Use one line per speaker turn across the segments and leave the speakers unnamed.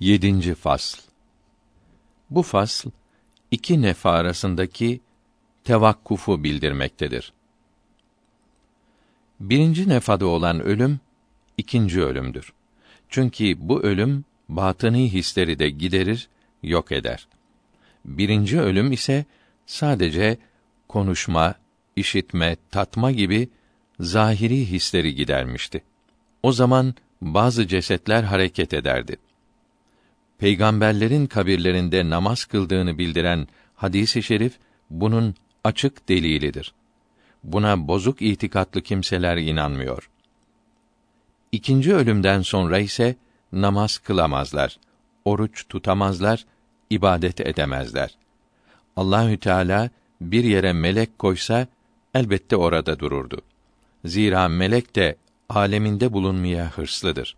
Yedinci fasl. Bu fasl iki nefa arasındaki tevakkufu bildirmektedir. Birinci nefada olan ölüm ikinci ölümdür. Çünkü bu ölüm batını hisleri de giderir, yok eder. Birinci ölüm ise sadece konuşma, işitme, tatma gibi zahiri hisleri gidermişti. O zaman bazı cesetler hareket ederdi. Peygamberlerin kabirlerinde namaz kıldığını bildiren hadisi i şerif bunun açık delilidir. Buna bozuk itikatlı kimseler inanmıyor. İkinci ölümden sonra ise namaz kılamazlar, oruç tutamazlar, ibadet edemezler. Allahü Teala bir yere melek koysa elbette orada dururdu. Zira melek de aleminde bulunmaya hırslıdır.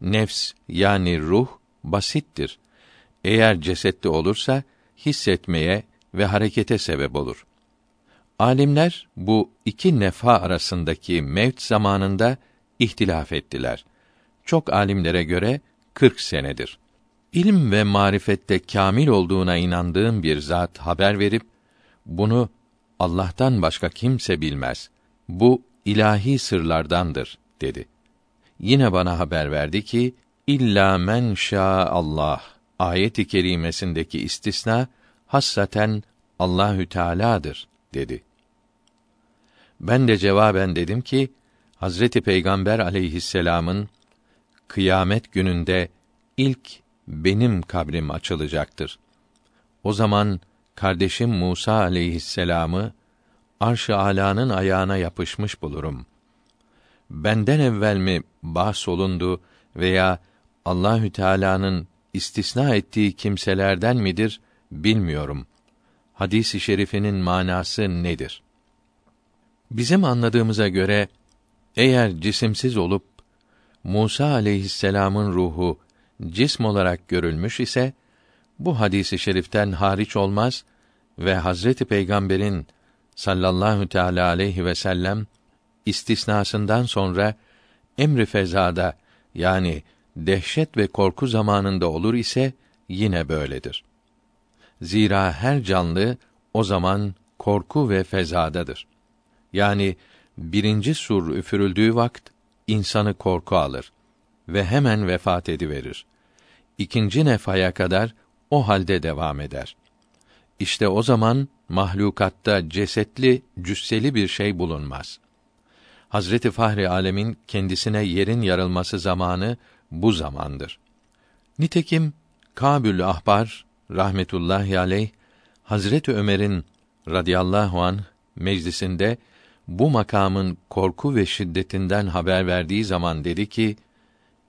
Nefs yani ruh basittir. Eğer cesetli olursa hissetmeye ve harekete sebep olur. Alimler bu iki nefa arasındaki mevt zamanında ihtilaf ettiler. Çok alimlere göre 40 senedir. İlim ve marifette kamil olduğuna inandığım bir zat haber verip bunu Allah'tan başka kimse bilmez. Bu ilahi sırlardandır dedi. Yine bana haber verdi ki illa men Allah ayet-i kerimesindeki istisna hassaten Allahü Teala'dır dedi. Ben de cevaben dedim ki Hazreti Peygamber aleyhisselam'ın kıyamet gününde ilk benim kabrim açılacaktır. O zaman kardeşim Musa aleyhisselam'ı arş-ı alanın ayağına yapışmış bulurum. Benden evvel mi bahsolundu veya Allahü Teala'nın istisna ettiği kimselerden midir bilmiyorum. Hadisi i şerifinin manası nedir? Bizim anladığımıza göre eğer cisimsiz olup Musa aleyhisselam'ın ruhu cism olarak görülmüş ise bu hadisi şeriften hariç olmaz ve Hazreti Peygamber'in sallallahu teala aleyhi ve sellem istisnasından sonra emri fezada yani dehşet ve korku zamanında olur ise yine böyledir. Zira her canlı o zaman korku ve fezadadır. Yani birinci sur üfürüldüğü vakt insanı korku alır ve hemen vefat ediverir. İkinci nefaya kadar o halde devam eder. İşte o zaman mahlukatta cesetli, cüsseli bir şey bulunmaz. Hazreti Fahri Alemin kendisine yerin yarılması zamanı bu zamandır. Nitekim Kabül Ahbar rahmetullahi aleyh Hazreti Ömer'in radıyallahu an meclisinde bu makamın korku ve şiddetinden haber verdiği zaman dedi ki: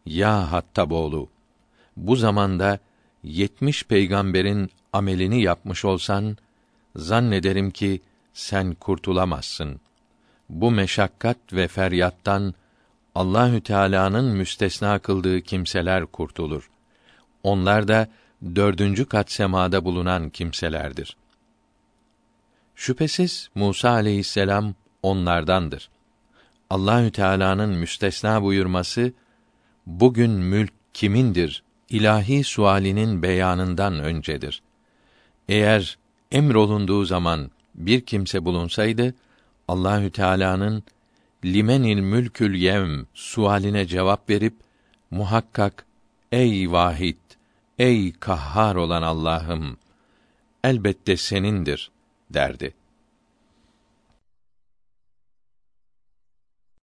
Ya Hattaboğlu, bu zamanda yetmiş peygamberin amelini yapmış olsan, zannederim ki sen kurtulamazsın. Bu meşakkat ve feryattan Allahü Teala'nın müstesna kıldığı kimseler kurtulur. Onlar da dördüncü kat semada bulunan kimselerdir. Şüphesiz Musa aleyhisselam onlardandır. Allahü Teala'nın müstesna buyurması bugün mülk kimindir ilahi sualinin beyanından öncedir. Eğer emrolunduğu zaman bir kimse bulunsaydı Allahü Teala'nın limenil mülkül yevm sualine cevap verip muhakkak ey vahid ey kahhar olan Allah'ım elbette senindir derdi.